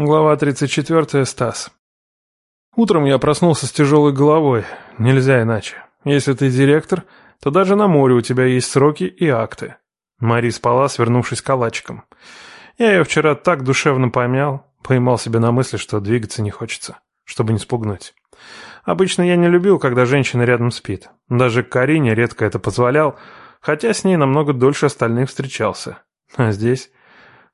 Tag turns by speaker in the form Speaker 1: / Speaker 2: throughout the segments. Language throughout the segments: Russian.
Speaker 1: Глава 34. Стас. Утром я проснулся с тяжелой головой. Нельзя иначе. Если ты директор, то даже на море у тебя есть сроки и акты. Мари спала, свернувшись калачиком. Я ее вчера так душевно помял, поймал себя на мысли, что двигаться не хочется, чтобы не спугнуть. Обычно я не любил, когда женщина рядом спит. Даже Карине редко это позволял, хотя с ней намного дольше остальных встречался. А здесь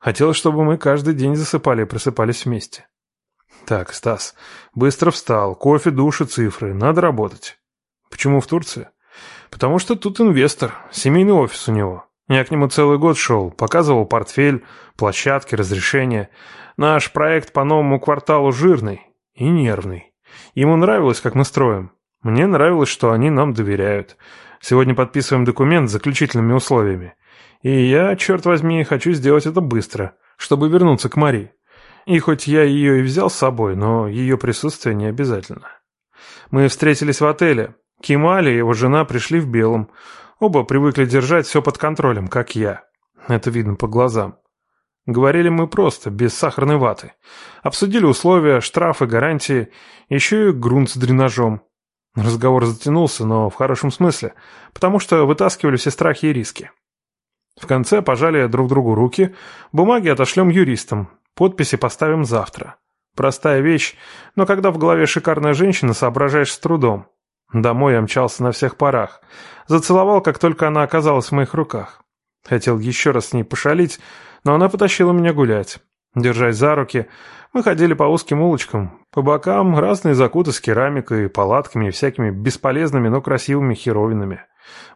Speaker 1: Хотелось, чтобы мы каждый день засыпали и просыпались вместе. Так, Стас, быстро встал, кофе, душ и цифры, надо работать. Почему в Турции? Потому что тут инвестор, семейный офис у него. Я к нему целый год шел, показывал портфель, площадки, разрешения. Наш проект по новому кварталу жирный и нервный. Ему нравилось, как мы строим. Мне нравилось, что они нам доверяют. Сегодня подписываем документ с заключительными условиями. И я, черт возьми, хочу сделать это быстро, чтобы вернуться к Мари. И хоть я ее и взял с собой, но ее присутствие не обязательно. Мы встретились в отеле. Кимали и его жена пришли в белом. Оба привыкли держать все под контролем, как я. Это видно по глазам. Говорили мы просто, без сахарной ваты. Обсудили условия, штрафы, гарантии, еще и грунт с дренажом. Разговор затянулся, но в хорошем смысле, потому что вытаскивали все страхи и риски. В конце пожали друг другу руки, бумаги отошлем юристам, подписи поставим завтра. Простая вещь, но когда в голове шикарная женщина, соображаешь с трудом. Домой я мчался на всех парах. Зацеловал, как только она оказалась в моих руках. Хотел еще раз с ней пошалить, но она потащила меня гулять. Держась за руки, мы ходили по узким улочкам. По бокам разные закуты с керамикой, палатками и всякими бесполезными, но красивыми херовинами.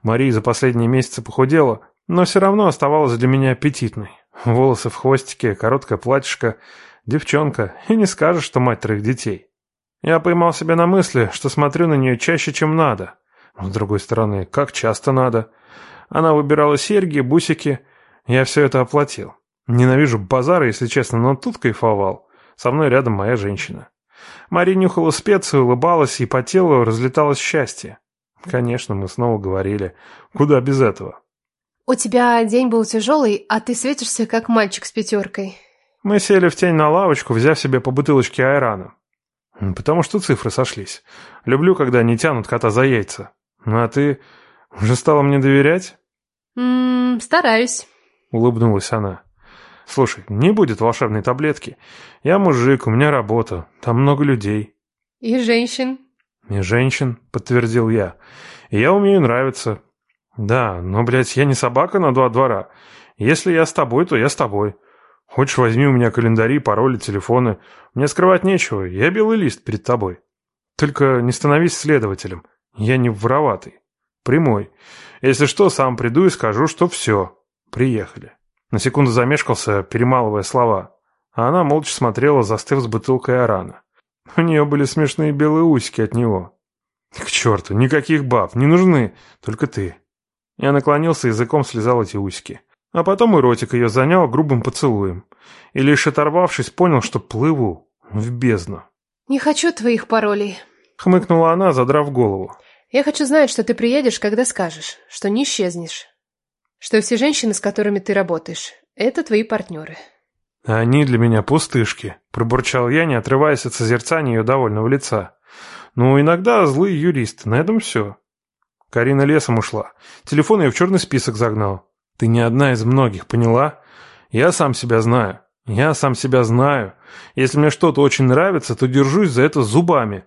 Speaker 1: Мария за последние месяцы похудела, но все равно оставалась для меня аппетитной. Волосы в хвостике, короткое платьишко, девчонка, и не скажешь, что мать троих детей. Я поймал себя на мысли, что смотрю на нее чаще, чем надо. С другой стороны, как часто надо. Она выбирала серьги, бусики. Я все это оплатил. Ненавижу базары, если честно, но тут кайфовал. Со мной рядом моя женщина. Мария нюхала специи, улыбалась, и по телу разлеталось счастье. Конечно, мы снова говорили. Куда без этого?
Speaker 2: «У тебя день был тяжелый, а ты светишься, как мальчик с пятеркой».
Speaker 1: Мы сели в тень на лавочку, взяв себе по бутылочке айрана. Потому что цифры сошлись. Люблю, когда не тянут кота за яйца. Ну а ты уже стала мне доверять?
Speaker 2: «Ммм, стараюсь», —
Speaker 1: улыбнулась она. «Слушай, не будет волшебной таблетки. Я мужик, у меня работа, там много людей».
Speaker 2: «И женщин».
Speaker 1: «И женщин», — подтвердил я. «И я умею нравиться. «Да, но, блядь, я не собака на два двора. Если я с тобой, то я с тобой. Хочешь, возьми у меня календари, пароли, телефоны. Мне скрывать нечего, я белый лист перед тобой. Только не становись следователем. Я не вороватый. Прямой. Если что, сам приду и скажу, что все. Приехали». На секунду замешкался, перемалывая слова. А она молча смотрела, застыв с бутылкой арана. У нее были смешные белые усики от него. «К черту, никаких баб, не нужны, только ты». Я наклонился, языком слезал эти усики. А потом и ротик ее занял грубым поцелуем. И лишь оторвавшись, понял, что плыву в бездну.
Speaker 2: «Не хочу твоих паролей», —
Speaker 1: хмыкнула она, задрав голову.
Speaker 2: «Я хочу знать, что ты приедешь, когда скажешь, что не исчезнешь, что все женщины, с которыми ты работаешь, это твои партнеры».
Speaker 1: «Они для меня пустышки», — пробурчал я, не отрываясь от созерцания ее довольного лица. «Ну, иногда злые юристы, на этом все. Карина лесом ушла. Телефон ее в черный список загнал. Ты не одна из многих, поняла? Я сам себя знаю. Я сам себя знаю. Если мне что-то очень нравится, то держусь за это зубами.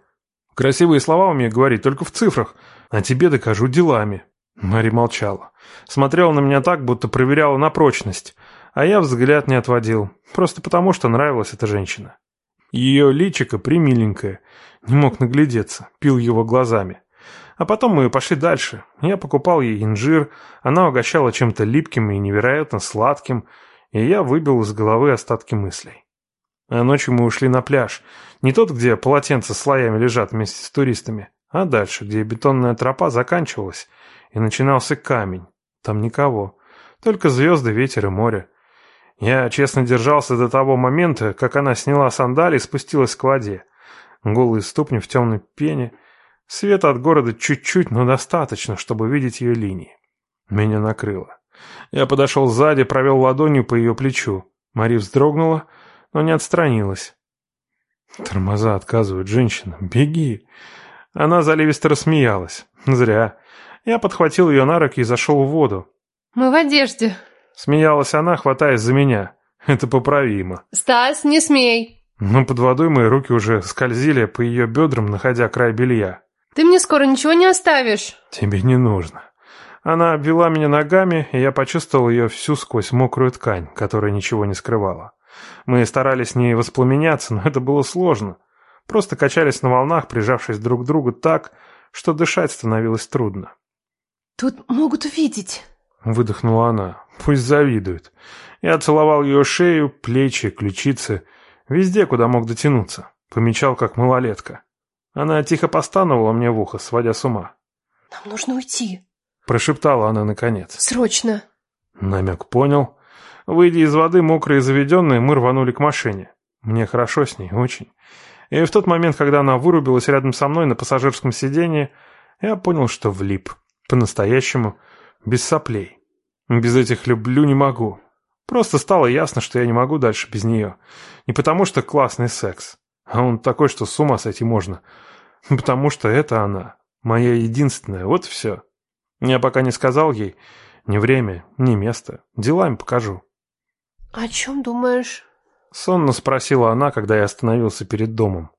Speaker 1: Красивые слова умею говорить только в цифрах, а тебе докажу делами. Мари молчала. Смотрела на меня так, будто проверяла на прочность. А я взгляд не отводил. Просто потому, что нравилась эта женщина. Ее личико примиленькое. Не мог наглядеться. Пил его глазами. А потом мы пошли дальше. Я покупал ей инжир, она угощала чем-то липким и невероятно сладким, и я выбил из головы остатки мыслей. А ночью мы ушли на пляж. Не тот, где полотенца слоями лежат вместе с туристами, а дальше, где бетонная тропа заканчивалась, и начинался камень. Там никого. Только звезды, ветер и море. Я честно держался до того момента, как она сняла сандали и спустилась к воде. Голые ступни в темной пене — Света от города чуть-чуть, но достаточно, чтобы видеть ее линии. Меня накрыло. Я подошел сзади, провел ладонью по ее плечу. Мари вздрогнула, но не отстранилась. Тормоза отказывают женщинам. Беги. Она заливисто рассмеялась. Зря. Я подхватил ее на руки и зашел в воду.
Speaker 2: «Мы в одежде».
Speaker 1: Смеялась она, хватаясь за меня. Это поправимо.
Speaker 2: «Стас, не смей!»
Speaker 1: Но под водой мои руки уже скользили по ее бедрам, находя край белья.
Speaker 2: «Ты мне скоро ничего не оставишь!»
Speaker 1: «Тебе не нужно». Она обвела меня ногами, и я почувствовал ее всю сквозь мокрую ткань, которая ничего не скрывала. Мы старались не воспламеняться, но это было сложно. Просто качались на волнах, прижавшись друг к другу так, что дышать становилось трудно.
Speaker 2: «Тут могут увидеть», —
Speaker 1: выдохнула она. «Пусть завидуют». Я целовал ее шею, плечи, ключицы, везде, куда мог дотянуться. Помечал, как малолетка. Она тихо постановала мне в ухо, сводя с ума.
Speaker 2: «Нам нужно уйти», —
Speaker 1: прошептала она наконец.
Speaker 2: «Срочно».
Speaker 1: Намек понял. Выйдя из воды, мокрые и заведенные, мы рванули к машине. Мне хорошо с ней, очень. И в тот момент, когда она вырубилась рядом со мной на пассажирском сиденье, я понял, что влип. По-настоящему, без соплей. Без этих «люблю» не могу. Просто стало ясно, что я не могу дальше без нее. Не потому что классный секс, а он такой, что с ума сойти можно. Потому что это она, моя единственная, вот все. Я пока не сказал ей ни время, ни место. Делами покажу.
Speaker 2: «О чем думаешь?»
Speaker 1: Сонно спросила она, когда я остановился перед домом.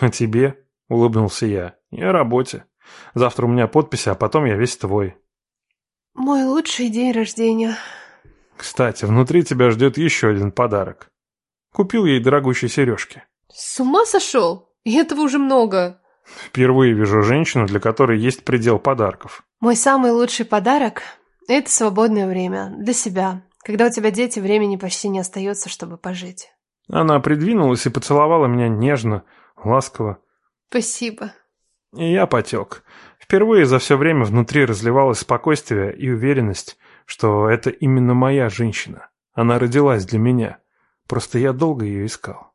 Speaker 1: «О тебе?» — улыбнулся я. «И о работе. Завтра у меня подписи, а потом я весь твой».
Speaker 2: «Мой лучший день рождения».
Speaker 1: «Кстати, внутри тебя ждет еще один подарок. Купил ей дорогущие сережки».
Speaker 2: «С ума сошел? И этого уже много».
Speaker 1: «Впервые вижу женщину, для которой есть предел подарков».
Speaker 2: «Мой самый лучший подарок — это свободное время для себя, когда у тебя дети, времени почти не остается, чтобы пожить.
Speaker 1: Она придвинулась и поцеловала меня нежно, ласково.
Speaker 2: Спасибо.
Speaker 1: И я потек. Впервые за все время внутри разливалось спокойствие и уверенность, что это именно моя женщина. Она родилась для меня. Просто я долго ее искал.